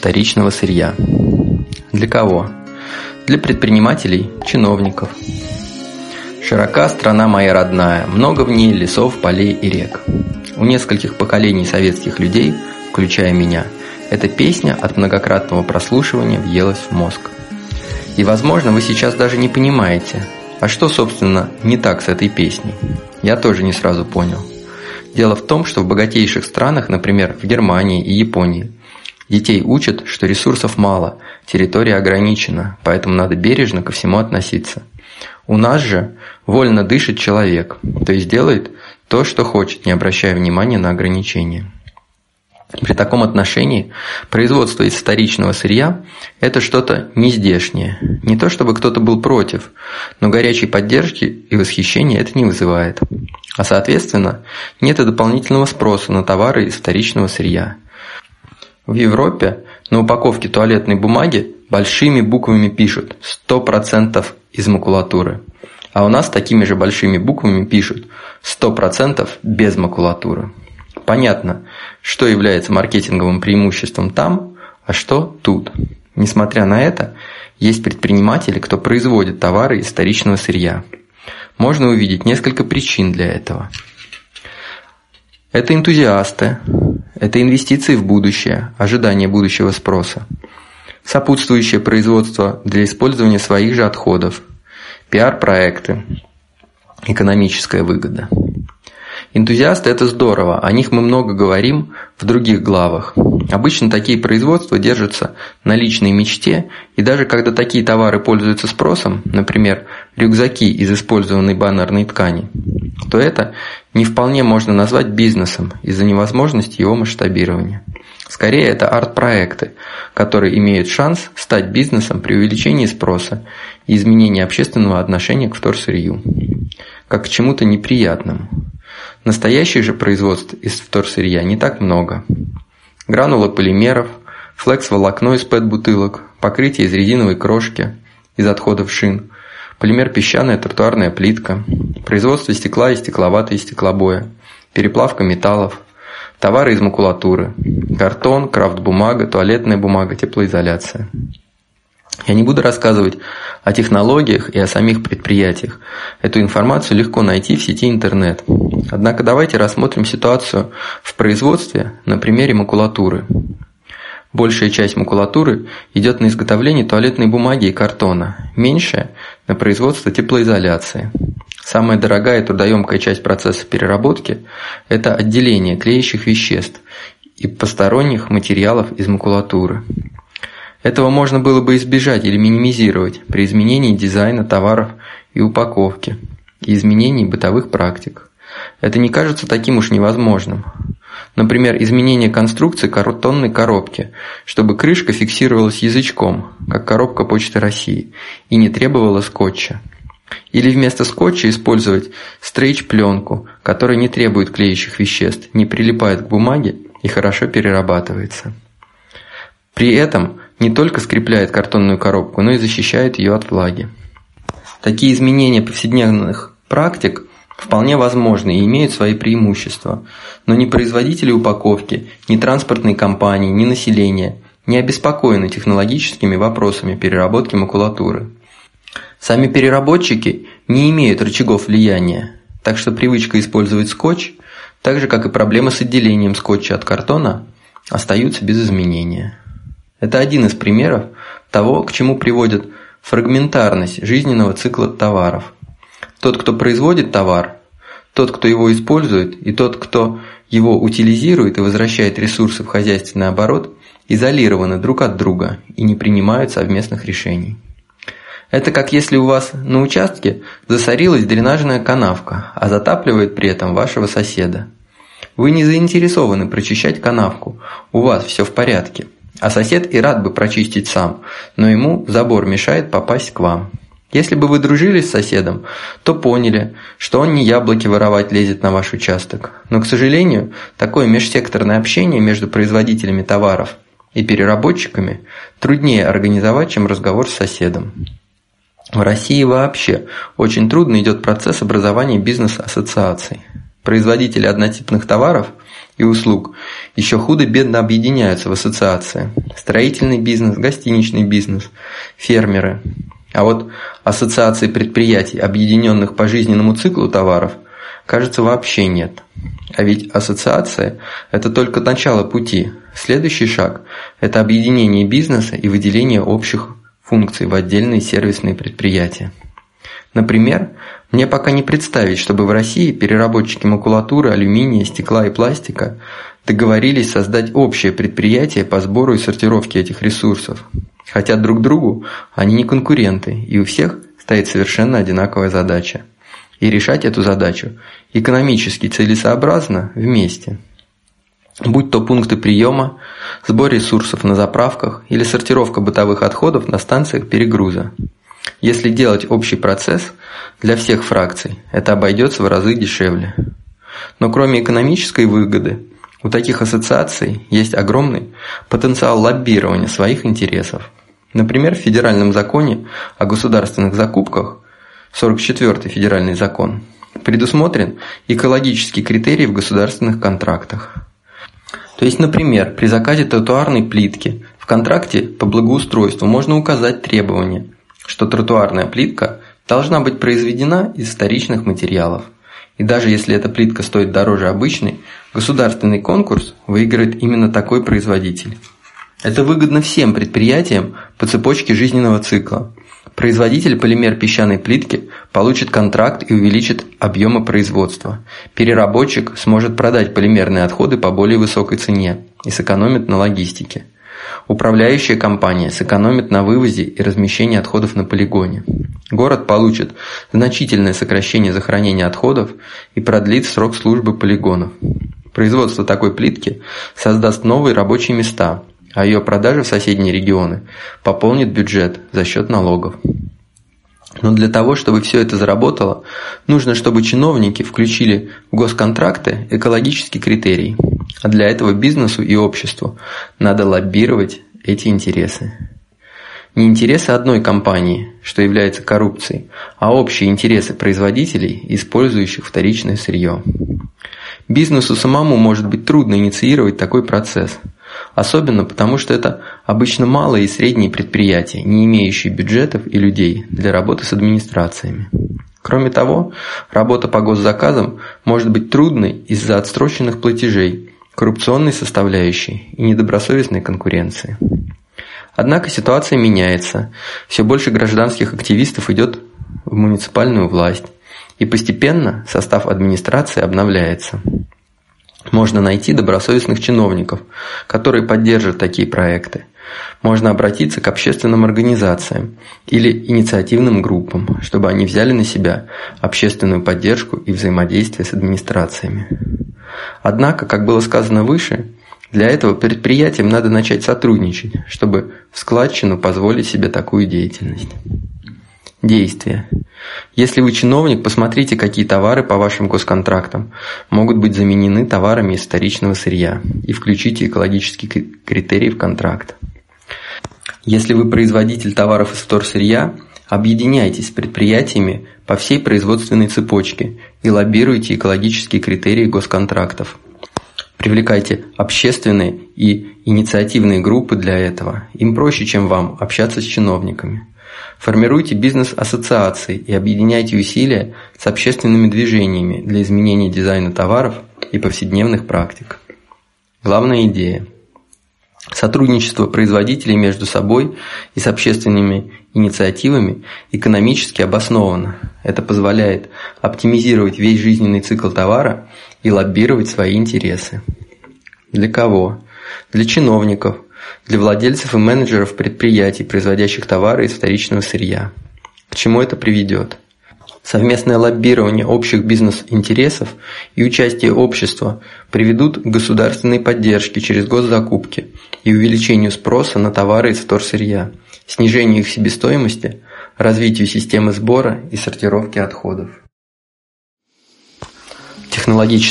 вторичного сырья. Для кого? Для предпринимателей, чиновников. Широка страна моя родная, много в ней лесов, полей и рек. У нескольких поколений советских людей, включая меня, эта песня от многократного прослушивания въелась в мозг. И, возможно, вы сейчас даже не понимаете, а что, собственно, не так с этой песней. Я тоже не сразу понял. Дело в том, что в богатейших странах, например, в Германии и Японии, детей учат, что ресурсов мало, территория ограничена, поэтому надо бережно ко всему относиться. У нас же вольно дышит человек, то есть делает то, что хочет, не обращая внимания на ограничения. При таком отношении производство из вторичного сырья – это что-то нездешнее. Не то чтобы кто-то был против, но горячей поддержки и восхищения это не вызывает. А соответственно, нет и дополнительного спроса на товары из вторичного сырья. В Европе на упаковке туалетной бумаги большими буквами пишут «100% из макулатуры». А у нас такими же большими буквами пишут «100% без макулатуры». Понятно, что является маркетинговым преимуществом там, а что тут. Несмотря на это, есть предприниматели, кто производит товары из вторичного сырья. Можно увидеть несколько причин для этого. Это энтузиасты, это инвестиции в будущее, ожидание будущего спроса, сопутствующее производство для использования своих же отходов, пиар-проекты, экономическая выгода – Энтузиасты – это здорово, о них мы много говорим в других главах. Обычно такие производства держатся на личной мечте, и даже когда такие товары пользуются спросом, например, рюкзаки из использованной баннерной ткани, то это не вполне можно назвать бизнесом из-за невозможности его масштабирования. Скорее, это арт-проекты, которые имеют шанс стать бизнесом при увеличении спроса и изменении общественного отношения к вторсырью, как к чему-то неприятному. Настоящих же производств из вторсырья не так много. Гранула полимеров, флекс-волокно из ПЭТ-бутылок, покрытие из резиновой крошки, из отходов шин, полимер песчаная тротуарная плитка, производство стекла и стекловатой стеклобоя, переплавка металлов, товары из макулатуры, картон, крафт-бумага, туалетная бумага, теплоизоляция. Я не буду рассказывать о технологиях и о самих предприятиях. Эту информацию легко найти в сети интернет. Однако давайте рассмотрим ситуацию в производстве на примере макулатуры. Большая часть макулатуры идет на изготовление туалетной бумаги и картона, меньшая – на производство теплоизоляции. Самая дорогая и трудоемкая часть процесса переработки – это отделение клеящих веществ и посторонних материалов из макулатуры. Этого можно было бы избежать или минимизировать при изменении дизайна товаров и упаковки, и изменении бытовых практик. Это не кажется таким уж невозможным. Например, изменение конструкции картонной коробки, чтобы крышка фиксировалась язычком, как коробка Почты России, и не требовала скотча. Или вместо скотча использовать стрейч-пленку, которая не требует клеящих веществ, не прилипает к бумаге и хорошо перерабатывается. При этом не только скрепляет картонную коробку, но и защищает ее от влаги. Такие изменения повседневных практик вполне возможны и имеют свои преимущества, но ни производители упаковки, ни транспортные компании, ни население не обеспокоены технологическими вопросами переработки макулатуры. Сами переработчики не имеют рычагов влияния, так что привычка использовать скотч, так же как и проблема с отделением скотча от картона, остаются без изменения. Это один из примеров того, к чему приводит фрагментарность жизненного цикла товаров. Тот, кто производит товар, тот, кто его использует, и тот, кто его утилизирует и возвращает ресурсы в хозяйственный оборот, изолированы друг от друга и не принимают совместных решений. Это как если у вас на участке засорилась дренажная канавка, а затапливает при этом вашего соседа. Вы не заинтересованы прочищать канавку, у вас все в порядке – а сосед и рад бы прочистить сам, но ему забор мешает попасть к вам. Если бы вы дружили с соседом, то поняли, что он не яблоки воровать лезет на ваш участок. Но, к сожалению, такое межсекторное общение между производителями товаров и переработчиками труднее организовать, чем разговор с соседом. В России вообще очень трудно идет процесс образования бизнес-ассоциаций. Производители однотипных товаров и услуг еще худо-бедно объединяются в ассоциации. Строительный бизнес, гостиничный бизнес, фермеры. А вот ассоциации предприятий, объединенных по жизненному циклу товаров, кажется, вообще нет. А ведь ассоциация – это только начало пути. Следующий шаг – это объединение бизнеса и выделение общих функций в отдельные сервисные предприятия. Например, мне пока не представить, чтобы в России переработчики макулатуры, алюминия, стекла и пластика договорились создать общее предприятие по сбору и сортировке этих ресурсов. Хотя друг другу они не конкуренты, и у всех стоит совершенно одинаковая задача. И решать эту задачу экономически целесообразно вместе. Будь то пункты приема, сбор ресурсов на заправках или сортировка бытовых отходов на станциях перегруза. Если делать общий процесс для всех фракций, это обойдется в разы дешевле. Но кроме экономической выгоды, у таких ассоциаций есть огромный потенциал лоббирования своих интересов. Например, в Федеральном законе о государственных закупках, 44-й федеральный закон, предусмотрен экологический критерий в государственных контрактах. То есть, например, при заказе тротуарной плитки в контракте по благоустройству можно указать требования – что тротуарная плитка должна быть произведена из вторичных материалов. И даже если эта плитка стоит дороже обычной, государственный конкурс выиграет именно такой производитель. Это выгодно всем предприятиям по цепочке жизненного цикла. Производитель полимер песчаной плитки получит контракт и увеличит объемы производства. Переработчик сможет продать полимерные отходы по более высокой цене и сэкономит на логистике. Управляющая компания сэкономит на вывозе и размещении отходов на полигоне. Город получит значительное сокращение захоронения отходов и продлит срок службы полигонов. Производство такой плитки создаст новые рабочие места, а ее продажа в соседние регионы пополнит бюджет за счет налогов. Но для того, чтобы все это заработало, нужно, чтобы чиновники включили в госконтракты экологический критерий. А для этого бизнесу и обществу надо лоббировать эти интересы. Не интересы одной компании, что является коррупцией, а общие интересы производителей, использующих вторичное сырье. Бизнесу самому может быть трудно инициировать такой процесс – Особенно потому, что это обычно малые и средние предприятия, не имеющие бюджетов и людей для работы с администрациями. Кроме того, работа по госзаказам может быть трудной из-за отсроченных платежей, коррупционной составляющей и недобросовестной конкуренции. Однако ситуация меняется, все больше гражданских активистов идет в муниципальную власть, и постепенно состав администрации обновляется. Можно найти добросовестных чиновников, которые поддержат такие проекты. Можно обратиться к общественным организациям или инициативным группам, чтобы они взяли на себя общественную поддержку и взаимодействие с администрациями. Однако, как было сказано выше, для этого предприятиям надо начать сотрудничать, чтобы в складчину позволить себе такую деятельность. Действия. Если вы чиновник, посмотрите, какие товары по вашим госконтрактам могут быть заменены товарами из вторичного сырья и включите экологический критерий в контракт. Если вы производитель товаров из вторсырья, объединяйтесь с предприятиями по всей производственной цепочке и лоббируйте экологические критерии госконтрактов. Привлекайте общественные и инициативные группы для этого. Им проще, чем вам, общаться с чиновниками. Формируйте бизнес-ассоциации и объединяйте усилия с общественными движениями для изменения дизайна товаров и повседневных практик. Главная идея. Сотрудничество производителей между собой и с общественными инициативами экономически обосновано. Это позволяет оптимизировать весь жизненный цикл товара и лоббировать свои интересы. Для кого? Для чиновников – для владельцев и менеджеров предприятий, производящих товары из вторичного сырья. К чему это приведет? Совместное лоббирование общих бизнес-интересов и участие общества приведут к государственной поддержке через госзакупки и увеличению спроса на товары из вторсырья, снижению их себестоимости, развитию системы сбора и сортировки отходов. Технологический